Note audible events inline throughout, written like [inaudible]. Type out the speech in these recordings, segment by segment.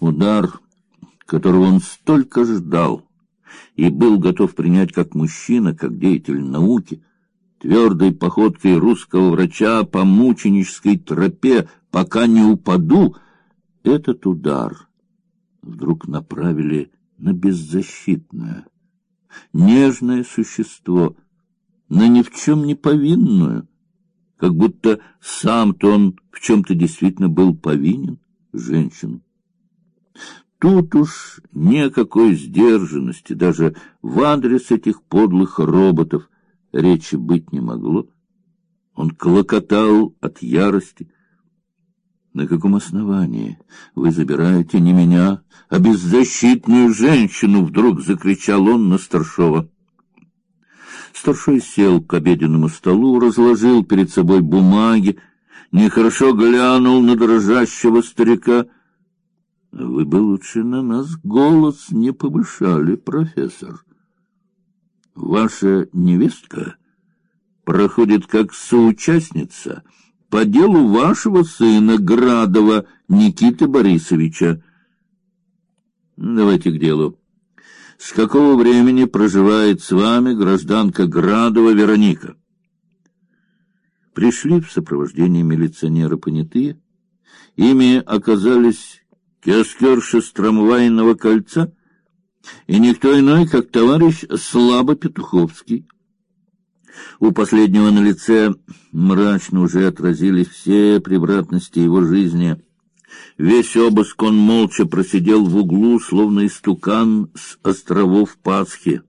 Удар, которого он столько ждал и был готов принять как мужчина, как деятель науки, твердой походкой русского врача по мученической тропе, пока не упаду, этот удар вдруг направили на беззащитное, нежное существо, на ни в чем не повинную, как будто сам-то он в чем-то действительно был повинен женщину. Тут уж никакой сдержанности даже в адрес этих подлых роботов речи быть не могло. Он клокотал от ярости. На каком основании вы забираете не меня, а беззащитную женщину? Вдруг закричал он на старшова. Старшой сел к обеденному столу, разложил перед собой бумаги, нехорошо глянул на дрожащего старика. Вы бы лучше на нас голос не повышали, профессор. Ваша невестка проходит как соучастница по делу вашего сына Градова Никиты Борисовича. Давайте к делу. С какого времени проживает с вами гражданка Градова Вероника? Пришли в сопровожденении милиционера понятые. Ими оказались киоскерши с кольца и никто иной, как товарищ Слабо Петуховский. У последнего на лице мрачно уже отразились все превратности его жизни. Весь обыск он молча просидел в углу, словно истукан с островов Пасхи.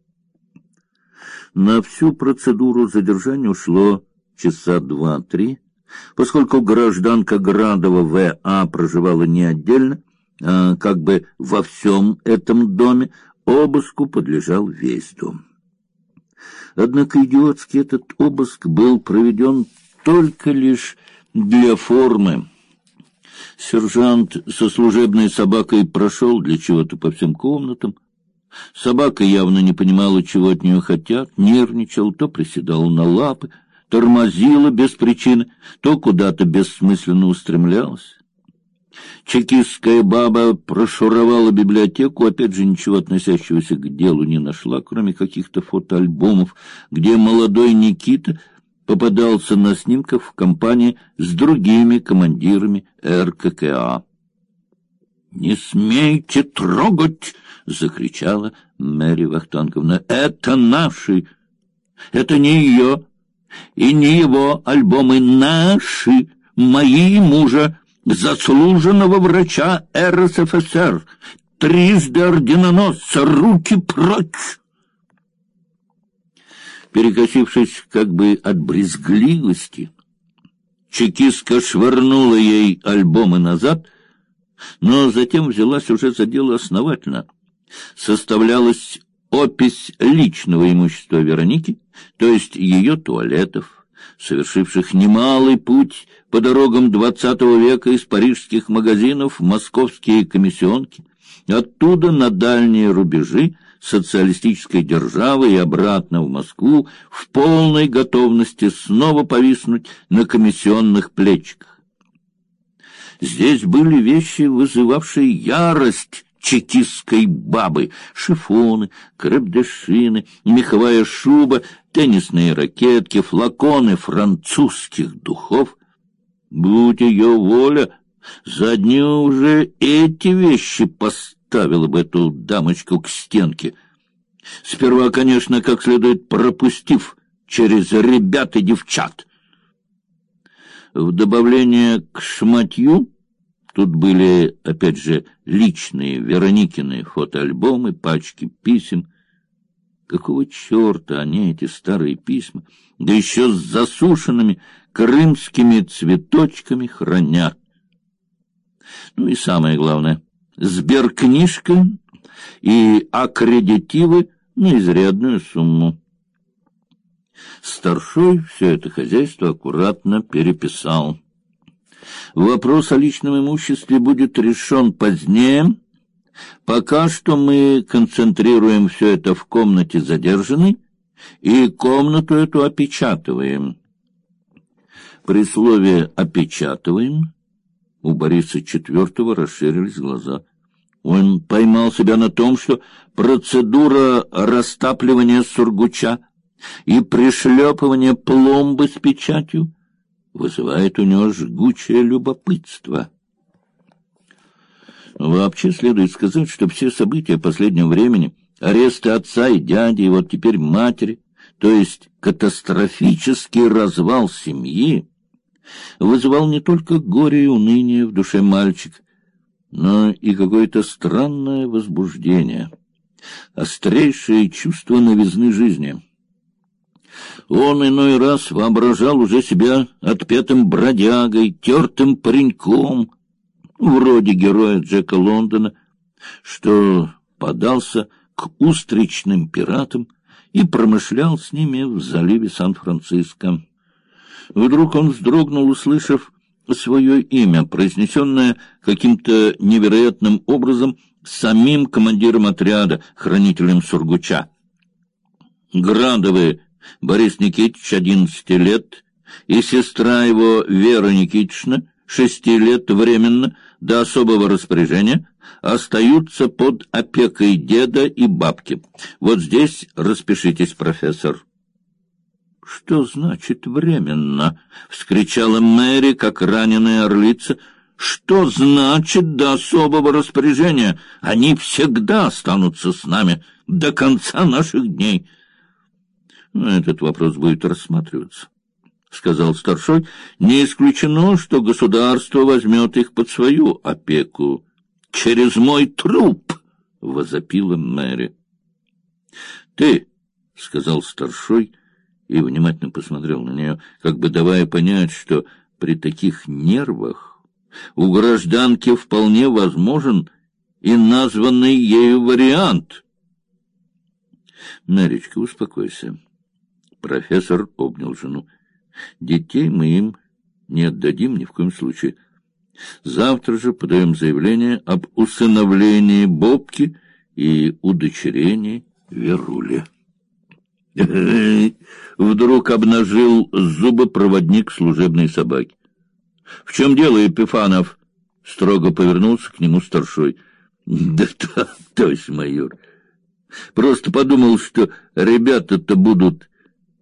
На всю процедуру задержания ушло часа два-три, поскольку гражданка Градова В.А. проживала не отдельно, как бы во всем этом доме, обыску подлежал весь дом. Однако идиотский этот обыск был проведен только лишь для формы. Сержант со служебной собакой прошел для чего-то по всем комнатам. Собака явно не понимала, чего от нее хотят, нервничал, то приседала на лапы, тормозила без причины, то куда-то бессмысленно устремлялась. Чекистская баба прошуровала библиотеку, опять же ничего относящегося к делу не нашла, кроме каких-то фотоальбомов, где молодой Никита попадался на снимках в компании с другими командирами РККА. «Не смейте трогать!» — закричала Мэри Вахтанговна. «Это наши! Это не ее и не его альбомы, наши, мои мужа!» Заслуженного врача РСФСР, трижды орденоносца, руки прочь! Перекосившись как бы от брезгливости, чекистка швырнула ей альбомы назад, но затем взялась уже за дело основательно. Составлялась опись личного имущества Вероники, то есть ее туалетов, совершивших немалый путь по дорогам двадцатого века из парижских магазинов в московские комиссионки, оттуда на дальние рубежи социалистической державы и обратно в Москву в полной готовности снова повиснуть на комиссионных плечиках. Здесь были вещи, вызывавшие ярость чекистской бабы, шифоны, крепдешины, меховая шуба, теннисные ракетки, флаконы французских духов. Будь ее воля, за одни уже эти вещи поставила бы эту дамочку к стенке. Сперва, конечно, как следует пропустив через ребят и девчат. В добавление к шматью тут были, опять же, личные Вероникины фотоальбомы, пачки писем, Какого черта они, эти старые письма, да еще с засушенными крымскими цветочками хранят? Ну и самое главное, сберкнижка и аккредитивы на изрядную сумму. Старшой все это хозяйство аккуратно переписал. Вопрос о личном имуществе будет решен позднее, Пока что мы концентрируем все это в комнате задержанной и комнату эту опечатываем. При слове «опечатываем» у Бориса Четвертого расширились глаза. Он поймал себя на том, что процедура растапливания сургуча и пришлепывания пломбы с печатью вызывает у него жгучее любопытство. Вообще следует сказать, что все события последнего времени, аресты отца и дяди, и вот теперь матери, то есть катастрофический развал семьи, вызывал не только горе и уныние в душе мальчика, но и какое-то странное возбуждение, острейшее чувство новизны жизни. Он иной раз воображал уже себя отпетым бродягой, тертым пареньком, вроде героя Джека Лондона, что подался к устричным пиратам и промышлял с ними в заливе Сан-Франциско. Вдруг он вздрогнул, услышав свое имя, произнесенное каким-то невероятным образом самим командиром отряда, хранителем Сургуча. Градовы Борис Никитич, одиннадцати лет, и сестра его Вера Никитична, шести лет временно, до особого распоряжения, остаются под опекой деда и бабки. Вот здесь распишитесь, профессор. Что значит временно? вскричала Мэри, как раненая орлица. Что значит до особого распоряжения? Они всегда останутся с нами до конца наших дней. Этот вопрос будет рассматриваться, сказал старшой. Не исключено, что государство возьмет их под свою опеку через мой труп, возопила Мэри. Ты, сказал старшой и внимательно посмотрел на нее, как бы давая понять, что при таких нервах у гражданки вполне возможен и названный ею вариант. Мэричка, успокойся. Профессор обнял жену. Детей мы им не отдадим ни в коем случае. Завтра же подаем заявление об усыновлении Бобки и удочерении Верули. [laughs] Вдруг обнажил зубы проводник служебной собаки. — В чем дело, Епифанов? — строго повернулся к нему старшой. [laughs] — Да то, товарищ майор. Просто подумал, что ребята-то будут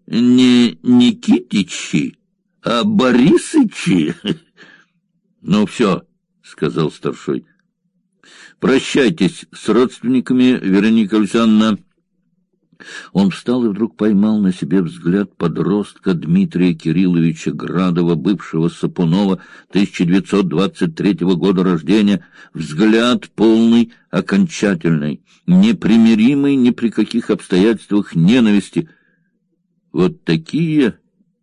не Никитичи, а Борисычи. [laughs] — Ну, все, — сказал старшой. — Прощайтесь с родственниками, Вероника Александровна. Он встал и вдруг поймал на себе взгляд подростка Дмитрия Кирилловича Градова, бывшего Сапунова, 1923 года рождения, взгляд полный, окончательный, непримиримый ни при каких обстоятельствах ненависти. Вот такие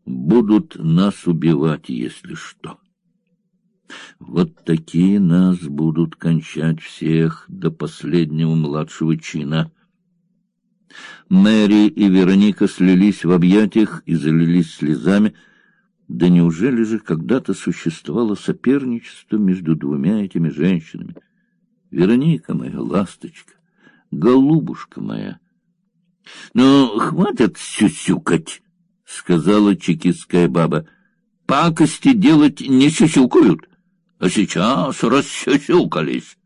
будут нас убивать, если что. Вот такие нас будут кончать всех до последнего младшего чина. Мэри и Вероника слились в объятиях и залились слезами. Да неужели же когда-то существовало соперничество между двумя этими женщинами? Вероника моя ласточка, голубушка моя. Ну, хватит сюсюкать, сказала чекистская баба. Пакости делать не сюсюкают, а сейчас рассюсюкались.